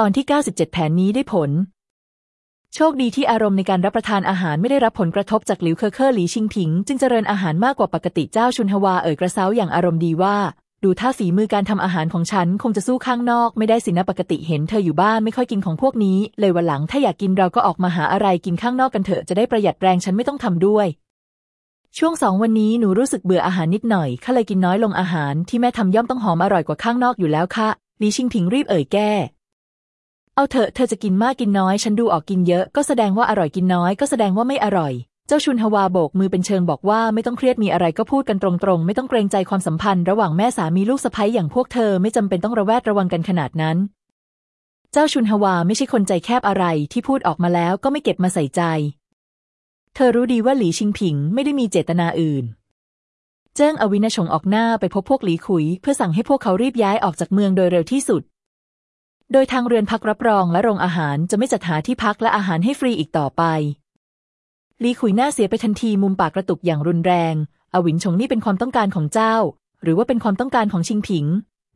ตอนที่ 97 แผนนี้ได้ผล โชคดีที่อารมณ์ในการรับประทานอาหารไม่ได้รับผลกระทบจากหลิวเคอเคอร์หลีชิงผิง จึงเจริญอาหารมากกว่าปกติเจ้าชุนฮวาเอ่ยกระเซ้าอย่างอารมณ์ดีว่า ดูท่าฝีมือการทำอาหารของฉันคงจะสู้ข้างนอก ไม่ได้สินะปกติเห็นเธออยู่บ้านไม่ค่อยกินของพวกนี้ เลยวันหลังถ้าอยากกินเราก็ออกมาหาอะไรกินข้างนอกกันเถอะจะได้ประหยัดแรงฉันไม่ต้องทำด้วยช่วงสองวันนี้หนูรู้สึกเบื่ออาหารนิดหน่อยข้าเลยกินน้อยลงอาหารที่แม่ทำย่อมต้องหอมอร่อยกว่าข้างนอกอยู่แล้วค่ะหลีชิงผิงรีบเอ่ยแก้ เอาเถอะเธอจะกินมากกินน้อย ฉันดูออกกินเยอะก็แสดงว่าอร่อยกินน้อยก็แสดงว่าไม่อร่อย เจ้าชุนฮวาโบกมือเป็นเชิงบอกว่าไม่ต้องเครียดมีอะไรก็พูดกันตรงๆ ไม่ต้องเกรงใจความสัมพันธ์ ระหว่างแม่สามีลูกสะใภ้อย่างพวกเธอไม่จำเป็นต้องระแวดระวังกันขนาดนั้น เจ้าชุนฮวาไม่ใช่คนใจแคบอะไรที่พูดออกมาแล้วก็ไม่เก็บมาใส่ใจ เธอรู้ดีว่าหลีชิงผิงไม่ได้มีเจตนาอื่นเจิ้งอวินาชงออกหน้าไปพบพวกหลีขุย เพื่อสั่งให้พวกเขารีบย้ายออกจากเมืองโดยเร็วที่สุด โดยทางเรือนพักรับรองและโรงอาหารจะไม่จัดหาที่พักและอาหารให้ฟรีอีกต่อไปลีขุยหน้าเสียไปทันทีมุมปากกระตุกอย่างรุนแรง อวินชงนี่เป็นความต้องการของเจ้า หรือว่าเป็นความต้องการของชิงผิง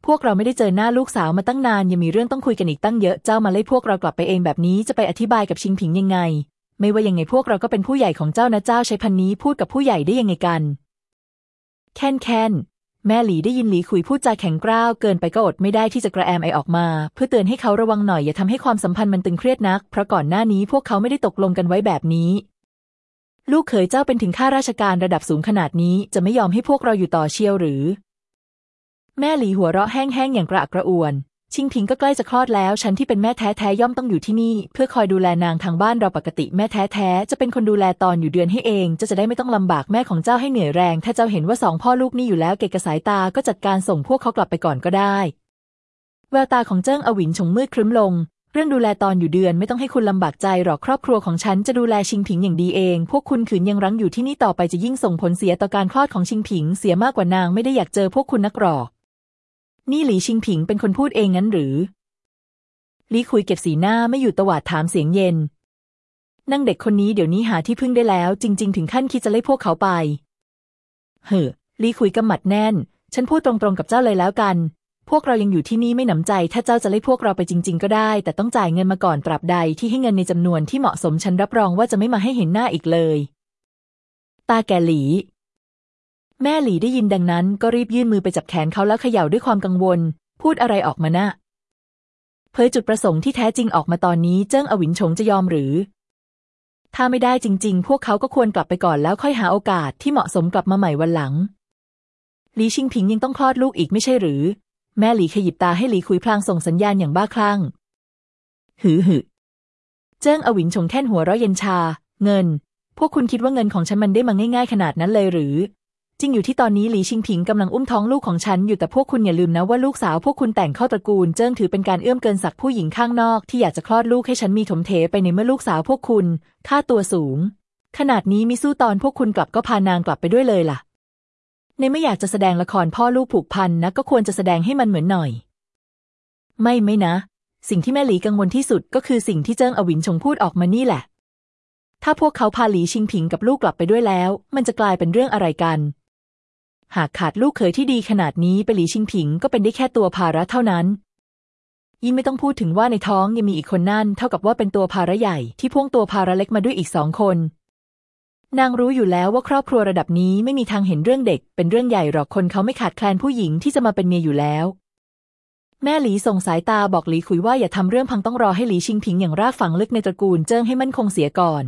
พวกเราไม่ได้เจอหน้าลูกสาวมาตั้งนานยังมีเรื่องต้องคุยกันอีกตั้งเยอะ เจ้ามาไล่พวกเรากลับไปเองแบบนี้จะไปอธิบายกับชิงผิงยังไง ไม่ว่ายังไงพวกเราก็เป็นผู้ใหญ่ของเจ้านะเจ้าใช้พันนี้พูดกับผู้ใหญ่ได้ยังไงกัน แค้นแค้น แม่หลีได้ยินหลีคุยพูดจาแข็งกร้าวเกินไปก็อดไม่ได้ที่จะกระแอมไอออกมา เพื่อเตือนให้เขาระวังหน่อยอย่าทำให้ความสัมพันธ์มันตึงเครียดนัก เพราะก่อนหน้านี้พวกเขาไม่ได้ตกลงกันไว้แบบนี้ ลูกเขยเจ้าเป็นถึงข้าราชการระดับสูงขนาดนี้ จะไม่ยอมให้พวกเราอยู่ต่อเชียวหรือ แม่หลีหัวเราะแห้งๆอย่างกระอักกระอ่วน ชิงพิงก็ใกล้จะคลอดแล้ว ฉันที่เป็นแม่แท้ๆย่อมต้องอยู่ที่นี่ เพื่อคอยดูแลนางทางบ้านเราปกติแม่แท้ๆจะเป็นคนดูแลตอนอยู่เดือนให้เองจะจะได้ไม่ต้องลำบากแม่ของเจ้าให้เหนื่อยแรง ถ้าเจ้าเห็นว่าสองพ่อลูกนี่อยู่แล้วเกะกะสายตาก็จัดการส่งพวกเขากลับไปก่อนก็ได้แววตาของเจิ้งอวินชงมืดครึ้มลง เรื่องดูแลตอนอยู่เดือนไม่ต้องให้คุณลำบากใจหรอกครอบครัวของฉันจะดูแลชิงผิงอย่างดีเอง พวกคุณขืนยังรั้งอยู่ที่นี่ต่อไปจะยิ่งส่งผลเสียต่อการคลอดของชิงผิง เสียมากกว่านางไม่ได้อยากเจอพวกคุณนักหรอก นี่หลีชิงผิงเป็นคนพูดเองงั้นหรือลีคุยเก็บสีหน้าไม่อยู่ตวาดถามเสียงเย็นนั่งเด็กคนนี้เดี๋ยวนี้หาที่พึ่งได้แล้ว จริง ๆ ถึงขั้นคิดจะไล่พวกเขาไปเฮ้อลีคุยกำหมัดแน่น ฉันพูดตรงๆกับเจ้าเลยแล้วกัน พวกเรายังอยู่ที่นี่ไม่หนำใจ ถ้าเจ้าจะไล่พวกเราไปจริง ๆ ก็ได้ แต่ต้องจ่ายเงินมาก่อนตราบใดที่ให้เงินในจำนวนที่เหมาะสมฉันรับรองว่าจะไม่มาให้เห็นหน้าอีกเลย ตาแกหลี แม่หลีได้ยินดังนั้นก็รีบยื่นมือไปจับแขนเขาแล้วเขย่าด้วยความกังวล พูดอะไรออกมานะเผยจุดประสงค์ที่แท้จริงออกมาตอนนี้เจิ้งอวินชงจะยอมหรือ ถ้าไม่ได้จริง ๆ พวกเขาก็ควรกลับไปก่อนแล้วค่อยหาโอกาสที่เหมาะสมกลับมาใหม่วันหลังหลีชิงผิงยังต้องคลอดลูกอีกไม่ใช่หรือ แม่หลีขยิบตาให้หลีคุยพลางส่งสัญญาณอย่างบ้าคลั่ง หือหือเจิ้งอวินชงแท่นหัวเราะเย็นชา เงิน พวกคุณคิดว่าเงินของฉันมันได้มาง่าย ๆ ขนาดนั้นเลยหรือ จริงอยู่ที่ตอนนี้หลีชิงผิงกำลังอุ้มท้องลูกของฉันอยู่แต่พวกคุณอย่าลืมนะว่าลูกสาวพวกคุณแต่งเข้าตระกูลเจิ้งถือเป็นการเอื้อมเกินศักดิ์ผู้หญิงข้างนอกที่อยากจะคลอดลูกให้ฉันมีถมเถไปในเมื่อลูกสาวพวกคุณ ค่าตัวสูง ขนาดนี้มิสู้ตอนพวกคุณกลับก็พานางกลับไปด้วยเลยล่ะ ในไม่อยากจะแสดงละครพ่อลูกผูกพันนะก็ควรจะแสดงให้มันเหมือนหน่อย ไม่ไม่นะ สิ่งที่แม่หลีกังวลที่สุดก็คือสิ่งที่เจิ้งอวินชงพูดออกมานี่แหละ ถ้าพวกเขาพาหลีชิงผิงกับลูกกลับไปด้วยแล้ว มันจะกลายเป็นเรื่องอะไรกัน หากขาดลูกเขยที่ดีขนาดนี้ไปหลีชิงผิง ก็เป็นได้แค่ตัวภาระเท่านั้น ยิ่งไม่ต้องพูดถึงว่าในท้องยังมีอีกคนนั่น เท่ากับว่าเป็นตัวภาระใหญ่ที่พ่วงตัวภาระเล็กมาด้วยอีกสองคน นางรู้อยู่แล้วว่าครอบครัวระดับนี้ไม่มีทางเห็นเรื่องเด็ก เป็นเรื่องใหญ่หรอกคนเขาไม่ขาดแคลนผู้หญิงที่จะมาเป็นเมียอยู่แล้วแม่หลีส่งสายตาบอกหลีคุยว่าอย่าทำเรื่องพังต้องรอให้หลีชิงผิงอย่างรากฝังลึกในตระกูลเจิ้งให้มั่นคงเสียก่อน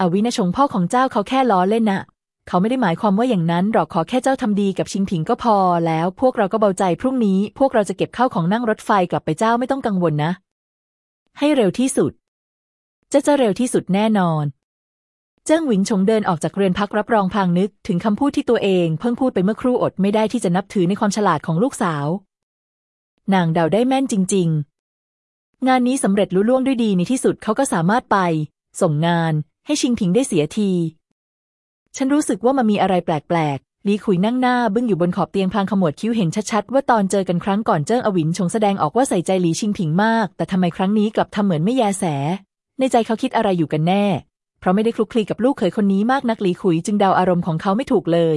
อวินชงพ่อของเจ้าเขาแค่ล้อเล่นนะ่ะ เขาไม่ได้หมายความว่าอย่างนั้นหรอกขอแค่เจ้าทำดีกับชิงผิงก็พอ แล้วพวกเราก็เบาใจพรุ่งนี้ พวกเราจะเก็บข้าวของนั่งรถไฟกลับไปเจ้าไม่ต้องกังวลนะ ให้เร็วที่สุด จะจะเร็วที่สุดแน่นอน เจิ้งหวินชงเดินออกจากเรือนพักรับรองพางนึก ถึงคำพูดที่ตัวเองเพิ่งพูดไปเมื่อครู่อดไม่ได้ที่จะนับถือในความฉลาดของลูกสาว นางเดาได้แม่นจริง ๆ งานนี้สำเร็จลุล่วงด้วยดีในที่สุดเขาก็สามารถไป ส่งงานให้ชิงผิงได้เสียที ฉันรู้สึกว่ามันมีอะไรแปลกๆลีขุยนั่งหน้าบึ้งอยู่บนขอบเตียงพลางขมวดคิ้วเห็นชัดๆว่าตอนเจอกันครั้งก่อนเจิ้งอวินชงแสดงออกว่าใส่ใจหลีชิงผิงมาก แต่ทำไมครั้งนี้กลับทำเหมือนไม่แยแส ในใจเขาคิดอะไรอยู่กันแน่ เพราะไม่ได้คลุกคลีกับลูกเขยคนนี้มากนักหลีขุยจึงเดาอารมณ์ของเขาไม่ถูกเลย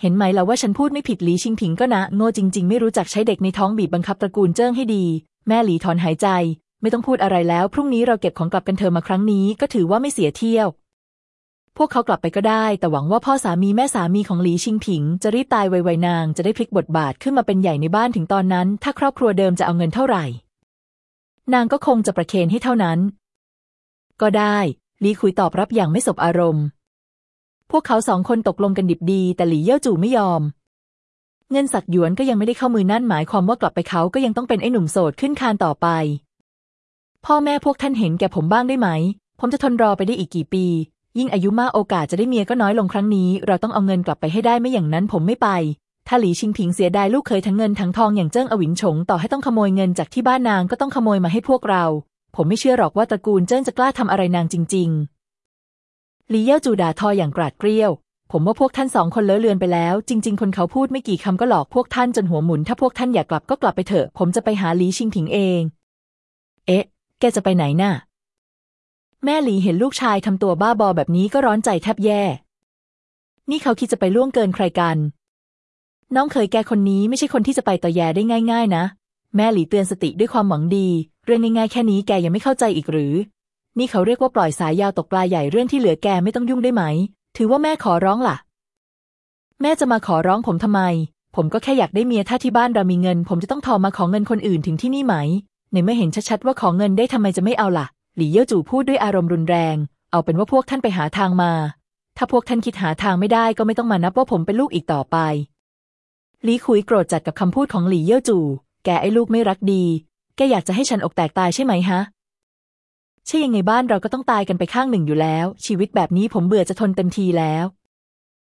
เห็นไหมล่ะว่าฉันพูดไม่ผิดหลีชิงผิงก็นะ โง่จริง ๆ ไม่รู้จักใช้เด็กในท้องบีบบังคับตระกูลเจิ้งให้ดี แม่หลีถอนหายใจ ไม่ต้องพูดอะไรแล้ว พรุ่งนี้เราเก็บของกลับกันเธอมาครั้งนี้ก็ถือว่าไม่เสียเที่ยว พวกเขากลับไปก็ได้ แต่หวังว่าพ่อสามีแม่สามีของหลีชิงผิง จะรีบตายไวๆนาง จะได้พลิกบทบาทขึ้นมาเป็นใหญ่ในบ้านถึงตอนนั้น ถ้าครอบครัวเดิมจะเอาเงินเท่าไหร่ นางก็คงจะประเคนให้เท่านั้น ก็ได้หลีคุยตอบรับอย่างไม่สบอารมณ์ พวกเขาสองคนตกลงกันดิบดี แต่หลีเย่าจู่ไม่ยอม เงินสักหยวนก็ยังไม่ได้เข้ามือนั่นหมายความว่ากลับไปเขาก็ยังต้องเป็นไอ้หนุ่มโสดขึ้นคานต่อไป พ่อแม่พวกท่านเห็นแก่ผมบ้างได้ไหม ผมจะทนรอไปได้อีกกี่ปี ยิ่งอายุมากโอกาสจะได้เมียก็น้อยลงครั้งนี้ เราต้องเอาเงินกลับไปให้ได้ไม่อย่างนั้นผมไม่ไป ถ้าหลีชิงผิงเสียดายลูกเคยทั้งเงินทั้งทองอย่างเจิ้งอวิ๋นฉงต่อให้ต้องขโมยเงินจากที่บ้านนางก็ต้องขโมยมาให้พวกเรา ผมไม่เชื่อหรอกว่าตระกูลเจิ้งจะกล้าทำอะไรนางจริง ๆ หลีเย่าจูด่าทออย่างกราดเกรี้ยว ผมว่าพวกท่านสองคนเลอะเลือนไปแล้ว จริง ๆ คนเขาพูดไม่กี่คำก็หลอกพวกท่านจนหัวหมุน ถ้าพวกท่านอยากกลับก็กลับไปเถอะ ผมจะไปหาหลีชิงผิงเอง เอ๊ะ แกจะไปไหนน่ะ แม่หลีเห็นลูกชายทำตัวบ้าบอแบบนี้ก็ร้อนใจแทบแย่ นี่เขาคิดจะไปล่วงเกินใครกัน น้องเคยแกคนนี้ไม่ใช่คนที่จะไปต่อแยได้ง่าย ๆ นะ แม่หลีเตือนสติด้วยความหวังดี เรื่องง่ายๆแค่นี้แกยังไม่เข้าใจอีกหรือ นี่เขาเรียกว่าปล่อยสายยาวตกปลาใหญ่เรื่องที่เหลือแกไม่ต้องยุ่งได้ไหม ถือว่าแม่ขอร้องล่ะ แม่จะมาขอร้องผมทำไม ผมก็แค่อยากได้เมียถ้าที่บ้านเรามีเงิน ผมจะต้องทอมาขอเงินคนอื่นถึงที่นี่ไหม ในเมื่อเห็นชัดๆว่าขอเงินได้ทำไมจะไม่เอาล่ะ หลี่เย่อจู่พูดด้วยอารมณ์รุนแรง เอาเป็นว่าพวกท่านไปหาทางมา ถ้าพวกท่านคิดหาทางไม่ได้ก็ไม่ต้องมานับว่าผมเป็นลูกอีกต่อไป หลี่คุยโกรธจัดกับคำพูดของหลี่เย่อจู่ แกไอ้ลูกไม่รักดี แกอยากจะให้ฉันอกแตกตายใช่ไหมฮะ ใช่ยังไงบ้านเราก็ต้องตายกันไปข้างหนึ่งอยู่แล้ว ชีวิตแบบนี้ผมเบื่อจะทนเต็มทีแล้ว